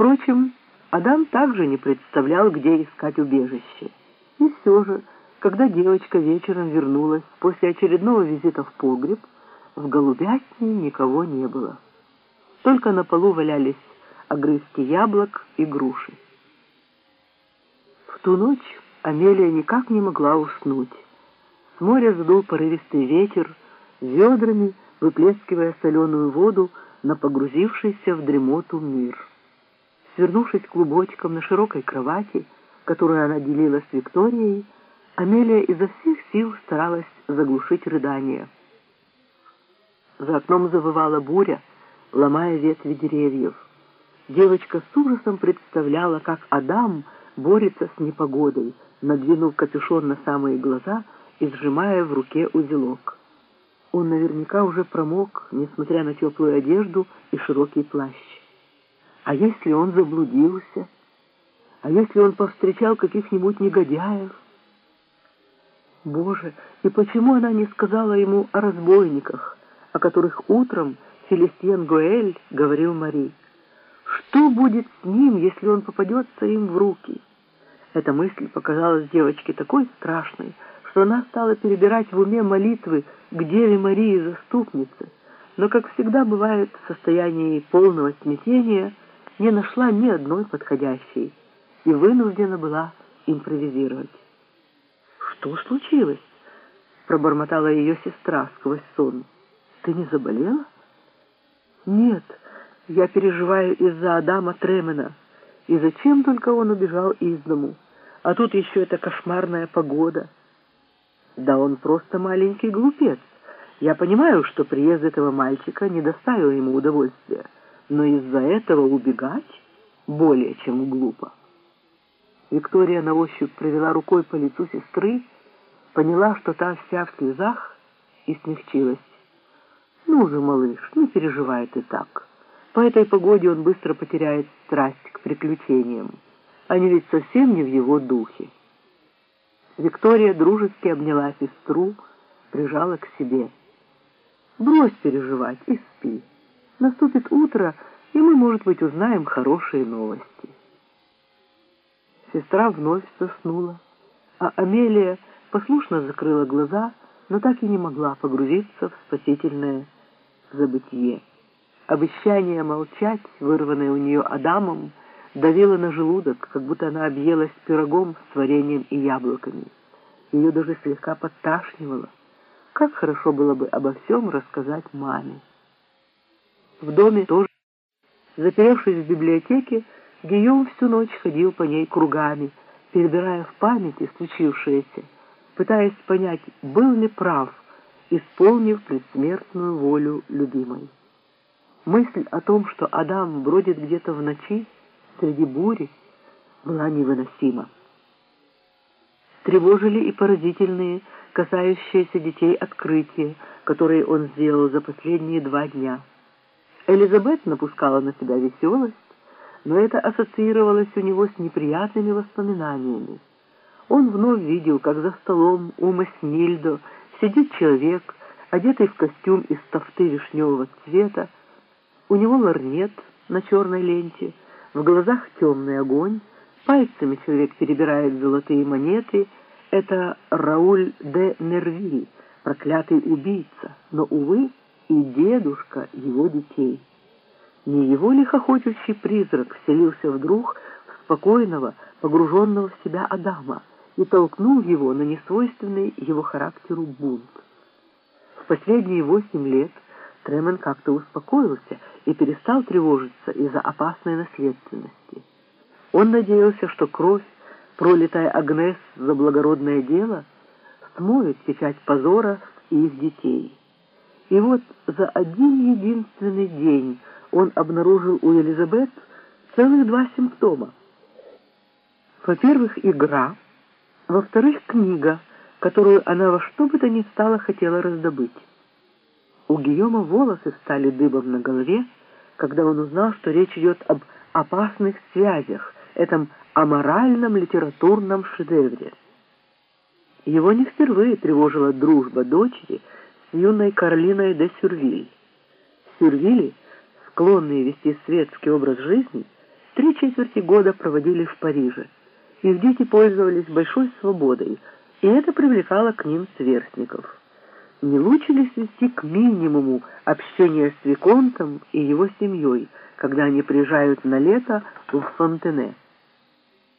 Впрочем, Адам также не представлял, где искать убежище. И все же, когда девочка вечером вернулась после очередного визита в погреб, в голубятне никого не было. Только на полу валялись огрызки яблок и груши. В ту ночь Амелия никак не могла уснуть. С моря задул порывистый ветер, ведрами выплескивая соленую воду на погрузившийся в дремоту мир. Свернувшись клубочком на широкой кровати, которую она делила с Викторией, Амелия изо всех сил старалась заглушить рыдание. За окном завывала буря, ломая ветви деревьев. Девочка с ужасом представляла, как Адам борется с непогодой, надвинув капюшон на самые глаза и сжимая в руке узелок. Он наверняка уже промок, несмотря на теплую одежду и широкий плащ. А если он заблудился? А если он повстречал каких-нибудь негодяев? Боже, и почему она не сказала ему о разбойниках, о которых утром Селестьен Гоэль говорил Мари? Что будет с ним, если он попадется им в руки? Эта мысль показалась девочке такой страшной, что она стала перебирать в уме молитвы к Деве Марии Заступнице, но, как всегда бывает в состоянии полного смятения, не нашла ни одной подходящей и вынуждена была импровизировать. «Что случилось?» — пробормотала ее сестра сквозь сон. «Ты не заболела?» «Нет, я переживаю из-за Адама Тремена. И зачем только он убежал из дому? А тут еще эта кошмарная погода». Да он просто маленький глупец. Я понимаю, что приезд этого мальчика не доставил ему удовольствия, но из-за этого убегать более чем глупо. Виктория на ощупь провела рукой по лицу сестры, поняла, что та вся в слезах, и смягчилась. «Ну же, малыш, не переживай ты так. По этой погоде он быстро потеряет страсть к приключениям. Они ведь совсем не в его духе». Виктория дружески обняла сестру, прижала к себе. «Брось переживать и спи. Наступит утро, и мы, может быть, узнаем хорошие новости». Сестра вновь заснула, а Амелия послушно закрыла глаза, но так и не могла погрузиться в спасительное забытие. Обещание молчать, вырванное у нее Адамом, давила на желудок, как будто она объелась пирогом с вареньем и яблоками. Ее даже слегка подташнивало. Как хорошо было бы обо всем рассказать маме. В доме тоже, заперевшись в библиотеке, Гийом всю ночь ходил по ней кругами, перебирая в памяти случившееся, пытаясь понять, был ли прав, исполнив предсмертную волю любимой. Мысль о том, что Адам бродит где-то в ночи, среди бури была невыносима. Тревожили и поразительные, касающиеся детей открытия, которые он сделал за последние два дня. Элизабет напускала на себя веселость, но это ассоциировалось у него с неприятными воспоминаниями. Он вновь видел, как за столом у Маснильдо сидит человек, одетый в костюм из тофты вишневого цвета, у него ларнет на черной ленте — в глазах темный огонь, пальцами человек перебирает золотые монеты. Это Рауль де Нерви, проклятый убийца, но, увы, и дедушка его детей. Не его ли хохочущий призрак вселился вдруг в спокойного, погруженного в себя Адама и толкнул его на несвойственный его характеру бунт? В последние восемь лет Тремен как-то успокоился и перестал тревожиться из-за опасной наследственности. Он надеялся, что кровь, пролитая Агнес за благородное дело, смоет печать позора с их детей. И вот за один единственный день он обнаружил у Елизабет целых два симптома. Во-первых, игра, во-вторых, книга, которую она во что бы то ни стало хотела раздобыть. У Гийома волосы стали дыбом на голове, когда он узнал, что речь идет об опасных связях, этом аморальном литературном шедевре. Его не впервые тревожила дружба дочери юной Карлиной де Сюрвиль. Сюрвили, склонные вести светский образ жизни, три четверти года проводили в Париже. Их дети пользовались большой свободой, и это привлекало к ним сверстников. Не лучше ли свести к минимуму общение с Виконтом и его семьей, когда они приезжают на лето в Фонтене?